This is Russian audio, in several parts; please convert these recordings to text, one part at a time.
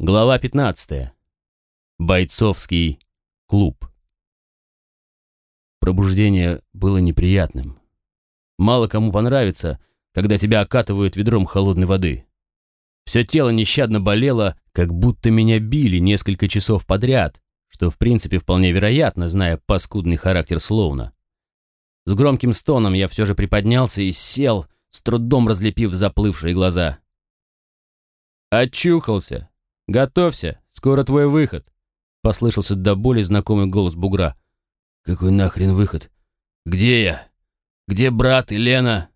Глава 15. Бойцовский клуб. Пробуждение было неприятным. Мало кому понравится, когда тебя окатывают ведром холодной воды. Все тело нещадно болело, как будто меня били несколько часов подряд, что в принципе вполне вероятно, зная паскудный характер Слоуна. С громким стоном я все же приподнялся и сел, с трудом разлепив заплывшие глаза. «Очухался!» «Готовься, скоро твой выход», — послышался до боли знакомый голос бугра. «Какой нахрен выход? Где я? Где брат и Лена?»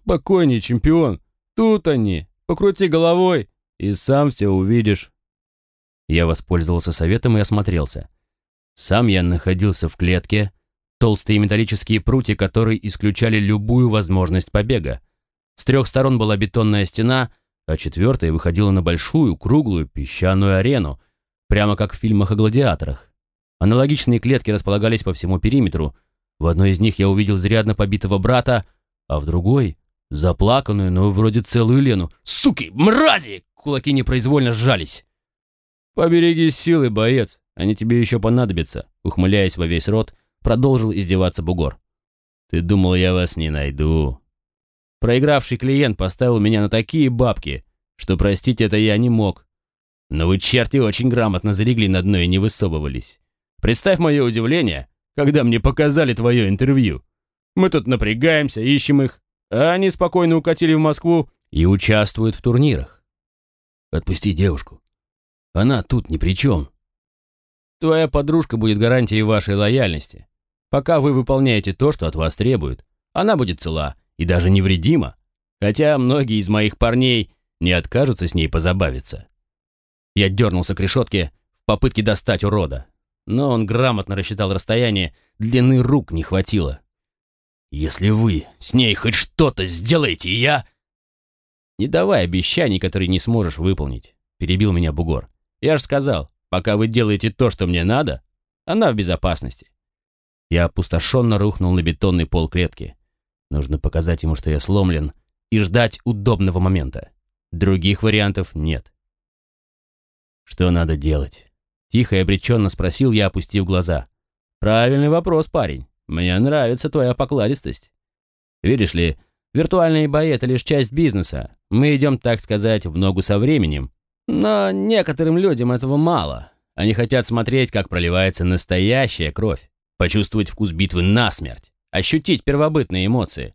«Спокойней, чемпион. Тут они. Покрути головой, и сам все увидишь». Я воспользовался советом и осмотрелся. Сам я находился в клетке, толстые металлические прутья, которые исключали любую возможность побега. С трех сторон была бетонная стена — а четвертая выходила на большую, круглую песчаную арену, прямо как в фильмах о гладиаторах. Аналогичные клетки располагались по всему периметру. В одной из них я увидел зрядно побитого брата, а в другой — заплаканную, но вроде целую Лену. «Суки! Мрази!» Кулаки непроизвольно сжались. «Побереги силы, боец, они тебе еще понадобятся», ухмыляясь во весь рот, продолжил издеваться бугор. «Ты думал, я вас не найду?» Проигравший клиент поставил меня на такие бабки, что простить это я не мог. Но вы, черти, очень грамотно залегли на дно и не высовывались. Представь мое удивление, когда мне показали твое интервью. Мы тут напрягаемся, ищем их, а они спокойно укатили в Москву и участвуют в турнирах. Отпусти девушку. Она тут ни при чем. Твоя подружка будет гарантией вашей лояльности. Пока вы выполняете то, что от вас требуют, она будет цела, и даже невредима, хотя многие из моих парней не откажутся с ней позабавиться. Я дернулся к решетке в попытке достать урода, но он грамотно рассчитал расстояние, длины рук не хватило. «Если вы с ней хоть что-то сделаете, я...» «Не давай обещаний, которые не сможешь выполнить», — перебил меня бугор. «Я же сказал, пока вы делаете то, что мне надо, она в безопасности». Я опустошенно рухнул на бетонный пол клетки. Нужно показать ему, что я сломлен, и ждать удобного момента. Других вариантов нет. «Что надо делать?» Тихо и обреченно спросил я, опустив глаза. «Правильный вопрос, парень. Мне нравится твоя покладистость. Видишь ли, виртуальные бои — это лишь часть бизнеса. Мы идем, так сказать, в ногу со временем. Но некоторым людям этого мало. Они хотят смотреть, как проливается настоящая кровь, почувствовать вкус битвы насмерть ощутить первобытные эмоции.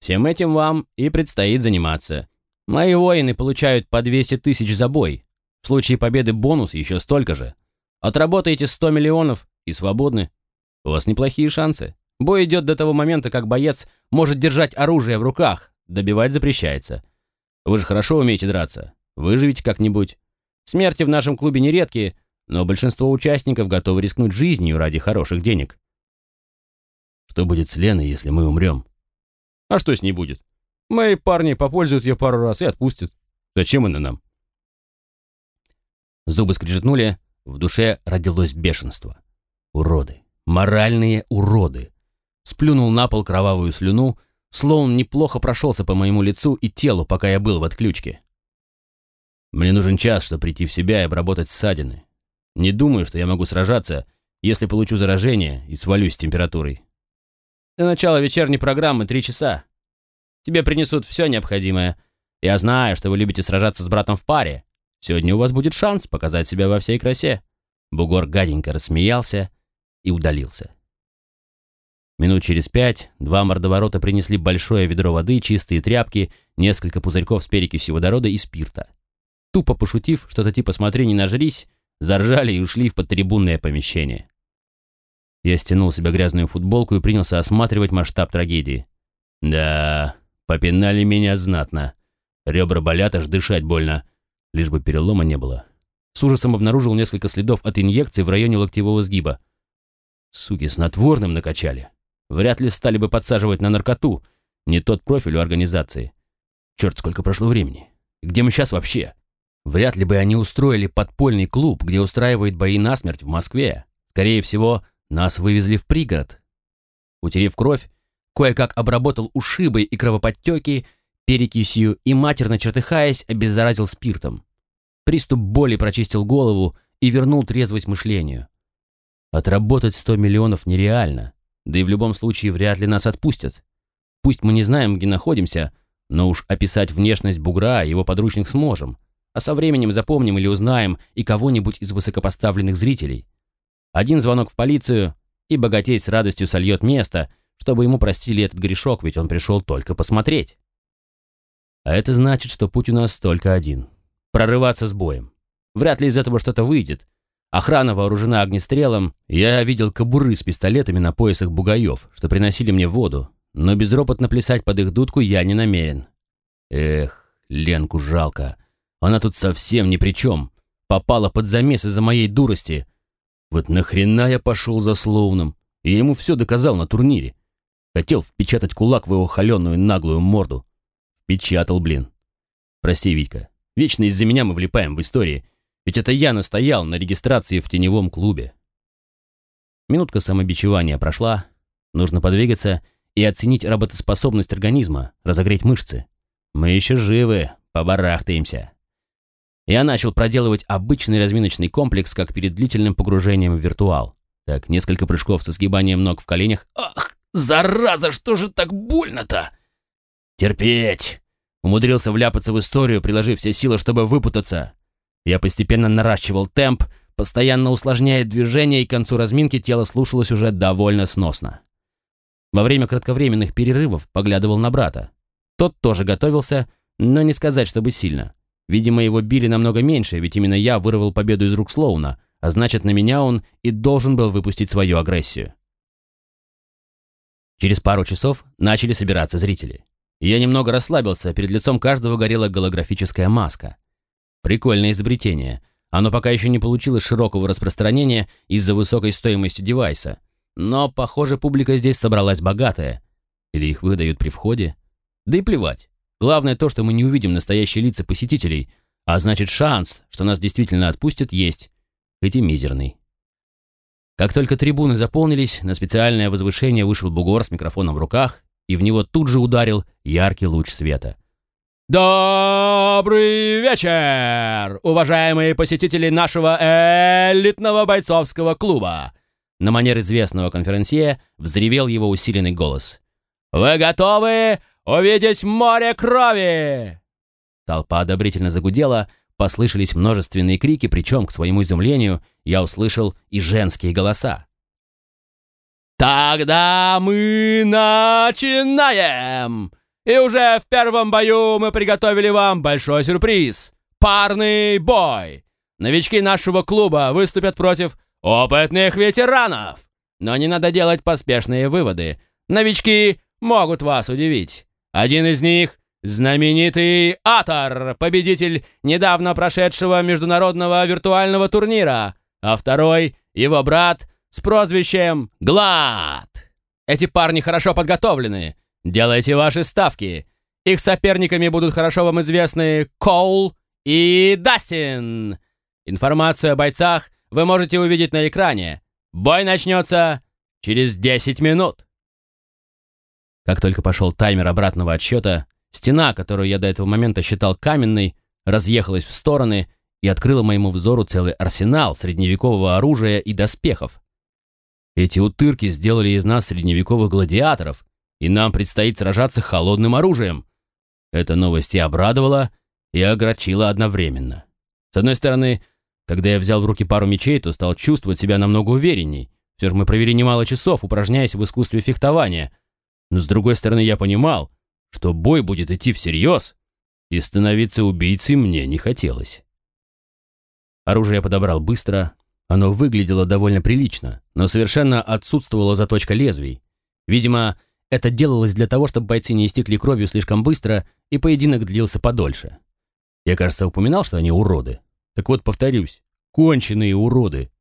Всем этим вам и предстоит заниматься. Мои воины получают по 200 тысяч за бой. В случае победы бонус еще столько же. Отработаете 100 миллионов и свободны. У вас неплохие шансы. Бой идет до того момента, как боец может держать оружие в руках. Добивать запрещается. Вы же хорошо умеете драться. Выживете как-нибудь. Смерти в нашем клубе нередкие, но большинство участников готовы рискнуть жизнью ради хороших денег. Что будет с Леной, если мы умрем? А что с ней будет? Мои парни попользуют ее пару раз и отпустят. Зачем она нам? Зубы скрежетнули, в душе родилось бешенство. Уроды. Моральные уроды. Сплюнул на пол кровавую слюну, Слоун неплохо прошелся по моему лицу и телу, пока я был в отключке. Мне нужен час, чтобы прийти в себя и обработать ссадины. Не думаю, что я могу сражаться, если получу заражение и свалюсь с температурой. До начала вечерней программы три часа. Тебе принесут все необходимое. Я знаю, что вы любите сражаться с братом в паре. Сегодня у вас будет шанс показать себя во всей красе». Бугор гаденько рассмеялся и удалился. Минут через пять два мордоворота принесли большое ведро воды, чистые тряпки, несколько пузырьков с перекисью водорода и спирта. Тупо пошутив, что-то типа «смотри, не нажрись», заржали и ушли в подтрибунное помещение. Я стянул себе грязную футболку и принялся осматривать масштаб трагедии. Да, попинали меня знатно. Ребра болят, аж дышать больно. Лишь бы перелома не было. С ужасом обнаружил несколько следов от инъекций в районе локтевого сгиба. Суки, снотворным накачали. Вряд ли стали бы подсаживать на наркоту. Не тот профиль у организации. Черт, сколько прошло времени. Где мы сейчас вообще? Вряд ли бы они устроили подпольный клуб, где устраивают бои насмерть в Москве. Скорее всего, нас вывезли в пригород. Утерев кровь, кое-как обработал ушибы и кровоподтеки, перекисью и матерно чертыхаясь, обеззаразил спиртом. Приступ боли прочистил голову и вернул трезвость мышлению. Отработать 100 миллионов нереально, да и в любом случае вряд ли нас отпустят. Пусть мы не знаем, где находимся, но уж описать внешность бугра и его подручных сможем, а со временем запомним или узнаем и кого-нибудь из высокопоставленных зрителей. Один звонок в полицию, и богатей с радостью сольет место, чтобы ему простили этот грешок, ведь он пришел только посмотреть. А это значит, что путь у нас только один — прорываться с боем. Вряд ли из этого что-то выйдет. Охрана вооружена огнестрелом, я видел кобуры с пистолетами на поясах бугаев, что приносили мне воду, но безропотно плясать под их дудку я не намерен. Эх, Ленку жалко. Она тут совсем ни при чем. Попала под замес из-за моей дурости. Вот нахрена я пошел за Слоуном? Я ему все доказал на турнире. Хотел впечатать кулак в его холеную наглую морду. Впечатал, блин. Прости, Витька. Вечно из-за меня мы влипаем в истории. Ведь это я настоял на регистрации в теневом клубе. Минутка самобичевания прошла. Нужно подвигаться и оценить работоспособность организма, разогреть мышцы. Мы еще живы, побарахтаемся. Я начал проделывать обычный разминочный комплекс, как перед длительным погружением в виртуал. Так, несколько прыжков со сгибанием ног в коленях. Ах, зараза, что же так больно-то? Терпеть! Умудрился вляпаться в историю, приложив все силы, чтобы выпутаться. Я постепенно наращивал темп, постоянно усложняя движение, и к концу разминки тело слушалось уже довольно сносно. Во время кратковременных перерывов поглядывал на брата. Тот тоже готовился, но не сказать, чтобы сильно. Видимо, его били намного меньше, ведь именно я вырвал победу из рук Слоуна, а значит, на меня он и должен был выпустить свою агрессию. Через пару часов начали собираться зрители. Я немного расслабился, перед лицом каждого горела голографическая маска. Прикольное изобретение. Оно пока еще не получило широкого распространения из-за высокой стоимости девайса. Но, похоже, публика здесь собралась богатая. Или их выдают при входе. Да и плевать. Главное то, что мы не увидим настоящие лица посетителей, а значит шанс, что нас действительно отпустят, есть, хоть и мизерный. Как только трибуны заполнились, на специальное возвышение вышел бугор с микрофоном в руках, и в него тут же ударил яркий луч света. «Добрый вечер, уважаемые посетители нашего элитного бойцовского клуба!» На манер известного конферансье взревел его усиленный голос. «Вы готовы увидеть море крови!» Толпа одобрительно загудела, послышались множественные крики, причем, к своему изумлению, я услышал и женские голоса. «Тогда мы начинаем! И уже в первом бою мы приготовили вам большой сюрприз — парный бой! Новички нашего клуба выступят против опытных ветеранов! Но не надо делать поспешные выводы. Новички могут вас удивить. Один из них — знаменитый Атор, победитель недавно прошедшего международного виртуального турнира, а второй — его брат с прозвищем Глад. Эти парни хорошо подготовлены. Делайте ваши ставки. Их соперниками будут хорошо вам известны Коул и Дастин. Информацию о бойцах вы можете увидеть на экране. Бой начнется через 10 минут. Как только пошел таймер обратного отсчета, стена, которую я до этого момента считал каменной, разъехалась в стороны и открыла моему взору целый арсенал средневекового оружия и доспехов. Эти утырки сделали из нас средневековых гладиаторов, и нам предстоит сражаться холодным оружием. Эта новость и обрадовала, и огорчила одновременно. С одной стороны, когда я взял в руки пару мечей, то стал чувствовать себя намного уверенней. Все же мы провели немало часов, упражняясь в искусстве фехтования, но с другой стороны, я понимал, что бой будет идти всерьез, и становиться убийцей мне не хотелось. Оружие я подобрал быстро, оно выглядело довольно прилично, но совершенно отсутствовала заточка лезвий. Видимо, это делалось для того, чтобы бойцы не истекли кровью слишком быстро, и поединок длился подольше. Я, кажется, упоминал, что они уроды. Так вот, повторюсь, конченые уроды.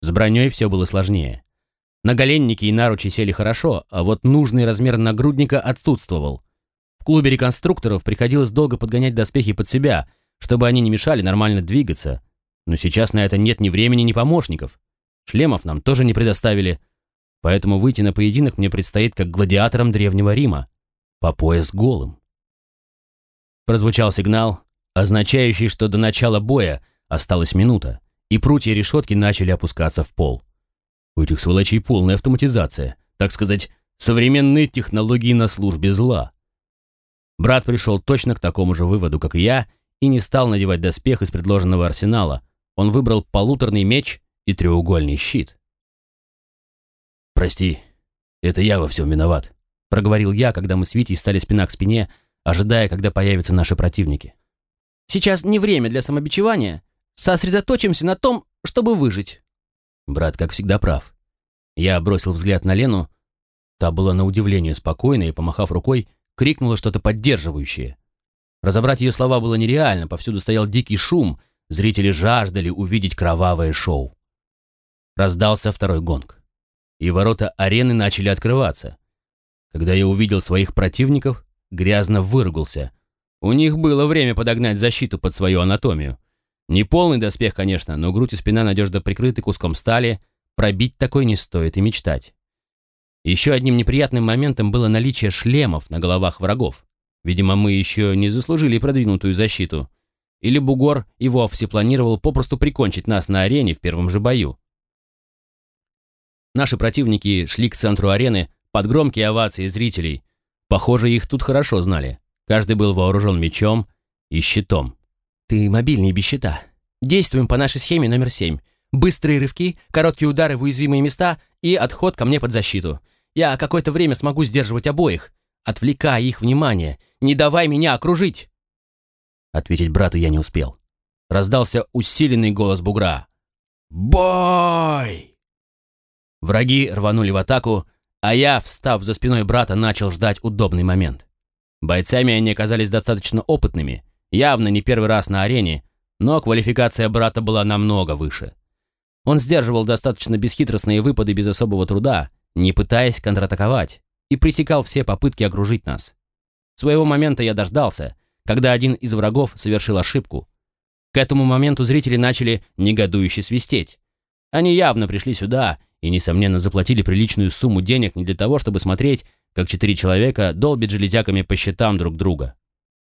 С броней все было сложнее. Наголенники и наручи сели хорошо, а вот нужный размер нагрудника отсутствовал. В клубе реконструкторов приходилось долго подгонять доспехи под себя, чтобы они не мешали нормально двигаться. Но сейчас на это нет ни времени, ни помощников. Шлемов нам тоже не предоставили. Поэтому выйти на поединок мне предстоит как гладиаторам Древнего Рима. По пояс голым. Прозвучал сигнал, означающий, что до начала боя осталась минута, и прутья решетки начали опускаться в пол. У этих сволочей полная автоматизация, так сказать, современные технологии на службе зла. Брат пришел точно к такому же выводу, как и я, и не стал надевать доспех из предложенного арсенала. Он выбрал полуторный меч и треугольный щит. «Прости, это я во всем виноват», — проговорил я, когда мы с Витей стали спина к спине, ожидая, когда появятся наши противники. «Сейчас не время для самобичевания. Сосредоточимся на том, чтобы выжить». Брат, как всегда, прав. Я бросил взгляд на Лену. Та была на удивление спокойна и, помахав рукой, крикнула что-то поддерживающее. Разобрать ее слова было нереально, повсюду стоял дикий шум, зрители жаждали увидеть кровавое шоу. Раздался второй гонг, и ворота арены начали открываться. Когда я увидел своих противников, грязно выругался. У них было время подогнать защиту под свою анатомию. Не полный доспех, конечно, но грудь и спина надежно прикрыты куском стали, пробить такой не стоит и мечтать. Еще одним неприятным моментом было наличие шлемов на головах врагов. Видимо, мы еще не заслужили продвинутую защиту. Или Бугор и вовсе планировал попросту прикончить нас на арене в первом же бою. Наши противники шли к центру арены под громкие овации зрителей. Похоже, их тут хорошо знали. Каждый был вооружен мечом и щитом. «Ты мобильный без щита. Действуем по нашей схеме номер семь. Быстрые рывки, короткие удары в уязвимые места и отход ко мне под защиту. Я какое-то время смогу сдерживать обоих, отвлекая их внимание. Не давай меня окружить!» Ответить брату я не успел. Раздался усиленный голос бугра. «Бой!» Враги рванули в атаку, а я, встав за спиной брата, начал ждать удобный момент. Бойцами они оказались достаточно опытными, явно не первый раз на арене, но квалификация брата была намного выше. Он сдерживал достаточно бесхитростные выпады без особого труда, не пытаясь контратаковать, и пресекал все попытки окружить нас. Своего момента я дождался, когда один из врагов совершил ошибку. К этому моменту зрители начали негодующе свистеть. Они явно пришли сюда и, несомненно, заплатили приличную сумму денег не для того, чтобы смотреть, как четыре человека долбят железяками по щитам друг друга.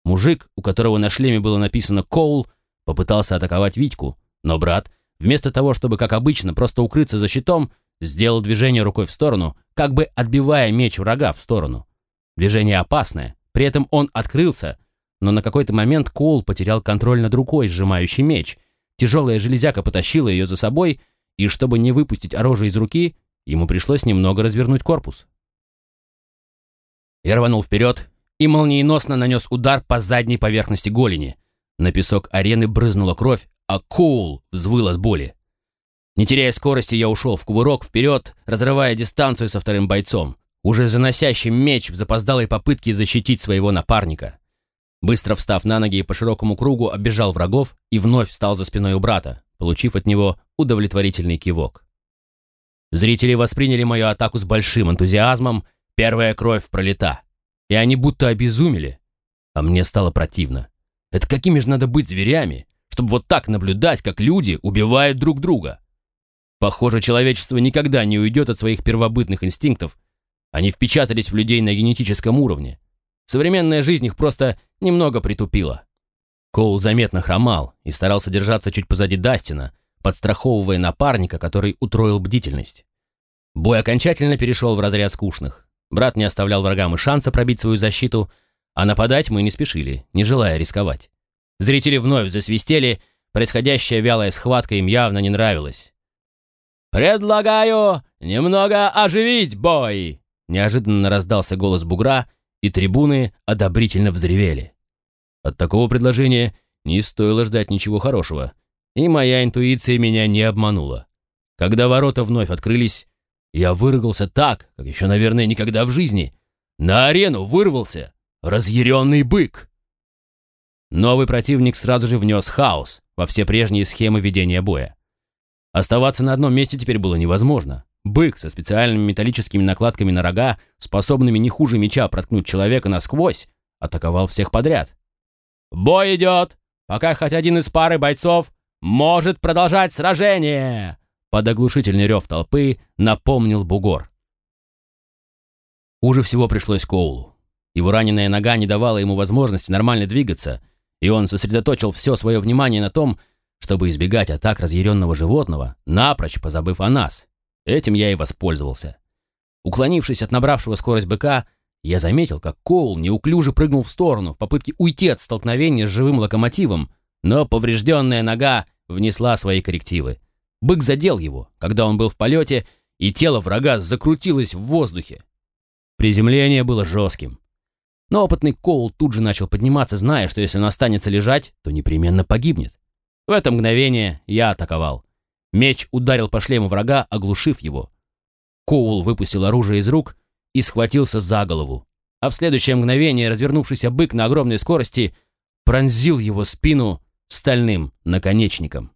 Мужик, у которого на шлеме было написано «Коул», попытался атаковать Витьку, но брат Вместо того, чтобы, как обычно, просто укрыться за щитом, сделал движение рукой в сторону, как бы отбивая меч врага в сторону. Движение опасное, при этом он открылся, но на какой-то момент Коул потерял контроль над рукой, сжимающей меч. Тяжелая железяка потащила ее за собой, и чтобы не выпустить оружие из руки, ему пришлось немного развернуть корпус. Я рванул вперед и молниеносно нанес удар по задней поверхности голени. На песок арены брызнула кровь, а Коул взвыл от боли. Не теряя скорости, я ушел в кувырок вперед, разрывая дистанцию со вторым бойцом, уже заносящим меч в запоздалой попытке защитить своего напарника. Быстро встав на ноги и по широкому кругу оббежал врагов и вновь встал за спиной у брата, получив от него удовлетворительный кивок. Зрители восприняли мою атаку с большим энтузиазмом, первая кровь пролита, и они будто обезумели, а мне стало противно. Это какими же надо быть зверями, чтобы вот так наблюдать, как люди убивают друг друга. Похоже, человечество никогда не уйдет от своих первобытных инстинктов. Они впечатались в людей на генетическом уровне. Современная жизнь их просто немного притупила. Коул заметно хромал и старался держаться чуть позади Дастина, подстраховывая напарника, который утроил бдительность. Бой окончательно перешел в разряд скучных. Брат не оставлял врагам и шанса пробить свою защиту, а нападать мы не спешили, не желая рисковать. Зрители вновь засвистели, происходящая вялая схватка им явно не нравилась. «Предлагаю немного оживить бой!» Неожиданно раздался голос бугра, и трибуны одобрительно взревели. От такого предложения не стоило ждать ничего хорошего, и моя интуиция меня не обманула. Когда ворота вновь открылись, я выругался так, как еще, наверное, никогда в жизни. На арену вырвался разъяренный бык. Новый противник сразу же внес хаос во все прежние схемы ведения боя. Оставаться на одном месте теперь было невозможно. Бык со специальными металлическими накладками на рога, способными не хуже меча проткнуть человека насквозь, атаковал всех подряд. «Бой идет, пока хоть один из пары бойцов может продолжать сражение!» Под оглушительный рев толпы напомнил бугор. Хуже всего пришлось Коулу. Его раненая нога не давала ему возможности нормально двигаться — и он сосредоточил все свое внимание на том, чтобы избегать атак разъяренного животного, напрочь позабыв о нас. Этим я и воспользовался. Уклонившись от набравшего скорость быка, я заметил, как Коул неуклюже прыгнул в сторону в попытке уйти от столкновения с живым локомотивом, но поврежденная нога внесла свои коррективы. Бык задел его, когда он был в полете, и тело врага закрутилось в воздухе. Приземление было жестким. Но опытный Коул тут же начал подниматься, зная, что если он останется лежать, то непременно погибнет. В это мгновение я атаковал. Меч ударил по шлему врага, оглушив его. Коул выпустил оружие из рук и схватился за голову. А в следующее мгновение развернувшийся бык на огромной скорости пронзил его спину стальным наконечником.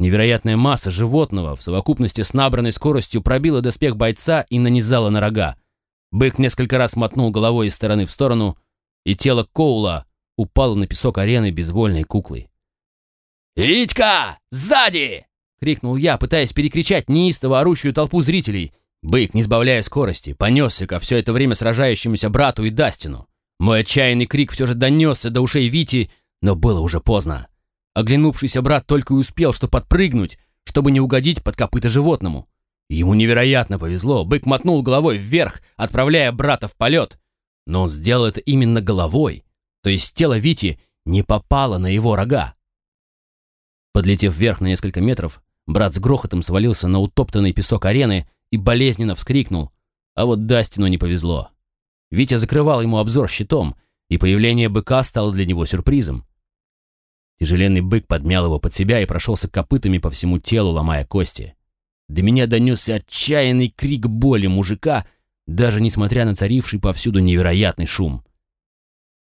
Невероятная масса животного в совокупности с набранной скоростью пробила доспех бойца и нанизала на рога. Бык несколько раз мотнул головой из стороны в сторону, и тело Коула упало на песок арены безвольной куклой. «Витька, сзади!» — крикнул я, пытаясь перекричать неистово орущую толпу зрителей. Бык, не сбавляя скорости, понесся ко все это время сражающемуся брату и Дастину. Мой отчаянный крик все же донесся до ушей Вити, но было уже поздно. Оглянувшийся брат только и успел что подпрыгнуть, чтобы не угодить под копыта животному. Ему невероятно повезло, бык мотнул головой вверх, отправляя брата в полет. Но он сделал это именно головой, то есть тело Вити не попало на его рога. Подлетев вверх на несколько метров, брат с грохотом свалился на утоптанный песок арены и болезненно вскрикнул, а вот Дастину не повезло. Витя закрывал ему обзор щитом, и появление быка стало для него сюрпризом. Тяжеленный бык подмял его под себя и прошелся копытами по всему телу, ломая кости. До меня донесся отчаянный крик боли мужика, даже несмотря на царивший повсюду невероятный шум.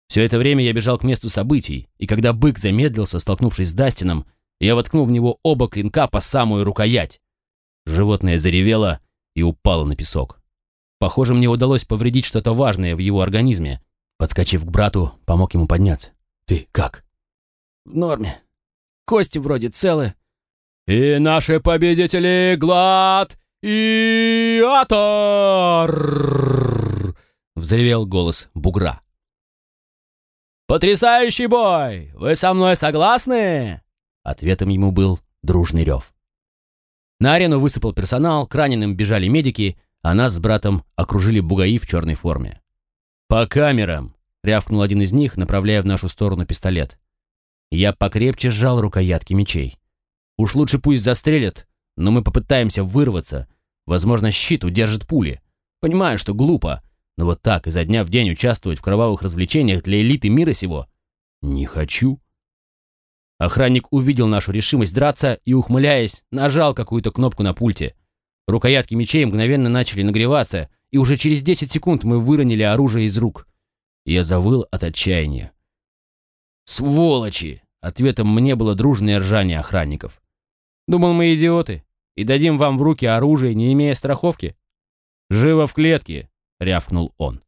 Все это время я бежал к месту событий, и когда бык замедлился, столкнувшись с Дастином, я воткнул в него оба клинка по самую рукоять. Животное заревело и упало на песок. Похоже, мне удалось повредить что-то важное в его организме. Подскочив к брату, помог ему подняться. «Ты как?» «В норме. Кости вроде целы, и наши победители Глад и Атор! Взревел голос бугра. «Потрясающий бой! Вы со мной согласны?» Ответом ему был дружный рев. На арену высыпал персонал, к раненым бежали медики, а нас с братом окружили бугаи в черной форме. «По камерам!» — рявкнул один из них, направляя в нашу сторону пистолет. Я покрепче сжал рукоятки мечей. Уж лучше пусть застрелят, но мы попытаемся вырваться. Возможно, щит удержит пули. Понимаю, что глупо, но вот так изо дня в день участвовать в кровавых развлечениях для элиты мира сего не хочу. Охранник увидел нашу решимость драться и, ухмыляясь, нажал какую-то кнопку на пульте. Рукоятки мечей мгновенно начали нагреваться, и уже через 10 секунд мы выронили оружие из рук. Я завыл от отчаяния. «Сволочи!» Ответом мне было дружное ржание охранников. Думал, мы идиоты и дадим вам в руки оружие, не имея страховки? Живо в клетке, рявкнул он.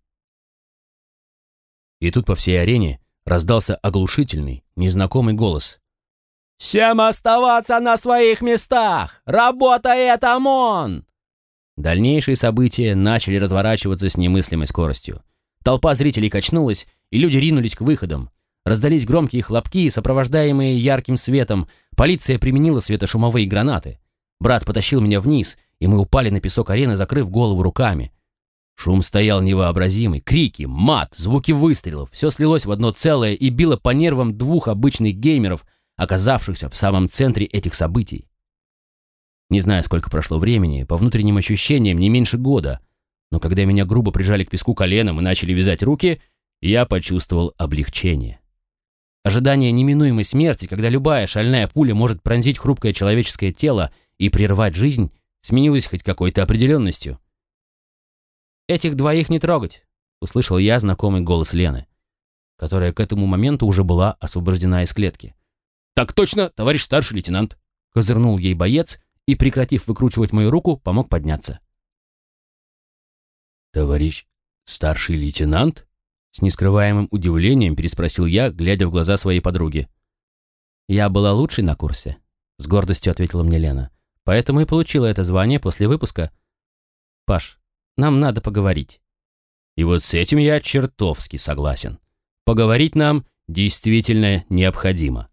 И тут по всей арене раздался оглушительный, незнакомый голос. «Всем оставаться на своих местах! Работает ОМОН!» Дальнейшие события начали разворачиваться с немыслимой скоростью. Толпа зрителей качнулась, и люди ринулись к выходам. Раздались громкие хлопки, сопровождаемые ярким светом. Полиция применила светошумовые гранаты. Брат потащил меня вниз, и мы упали на песок арены, закрыв голову руками. Шум стоял невообразимый. Крики, мат, звуки выстрелов. Все слилось в одно целое и било по нервам двух обычных геймеров, оказавшихся в самом центре этих событий. Не знаю, сколько прошло времени, по внутренним ощущениям не меньше года, но когда меня грубо прижали к песку коленом и начали вязать руки, я почувствовал облегчение. Ожидание неминуемой смерти, когда любая шальная пуля может пронзить хрупкое человеческое тело и прервать жизнь, сменилось хоть какой-то определенностью. «Этих двоих не трогать», — услышал я знакомый голос Лены, которая к этому моменту уже была освобождена из клетки. «Так точно, товарищ старший лейтенант», — козырнул ей боец и, прекратив выкручивать мою руку, помог подняться. «Товарищ старший лейтенант?» С нескрываемым удивлением переспросил я, глядя в глаза своей подруги. «Я была лучшей на курсе», — с гордостью ответила мне Лена. «Поэтому и получила это звание после выпуска. Паш, нам надо поговорить». И вот с этим я чертовски согласен. Поговорить нам действительно необходимо.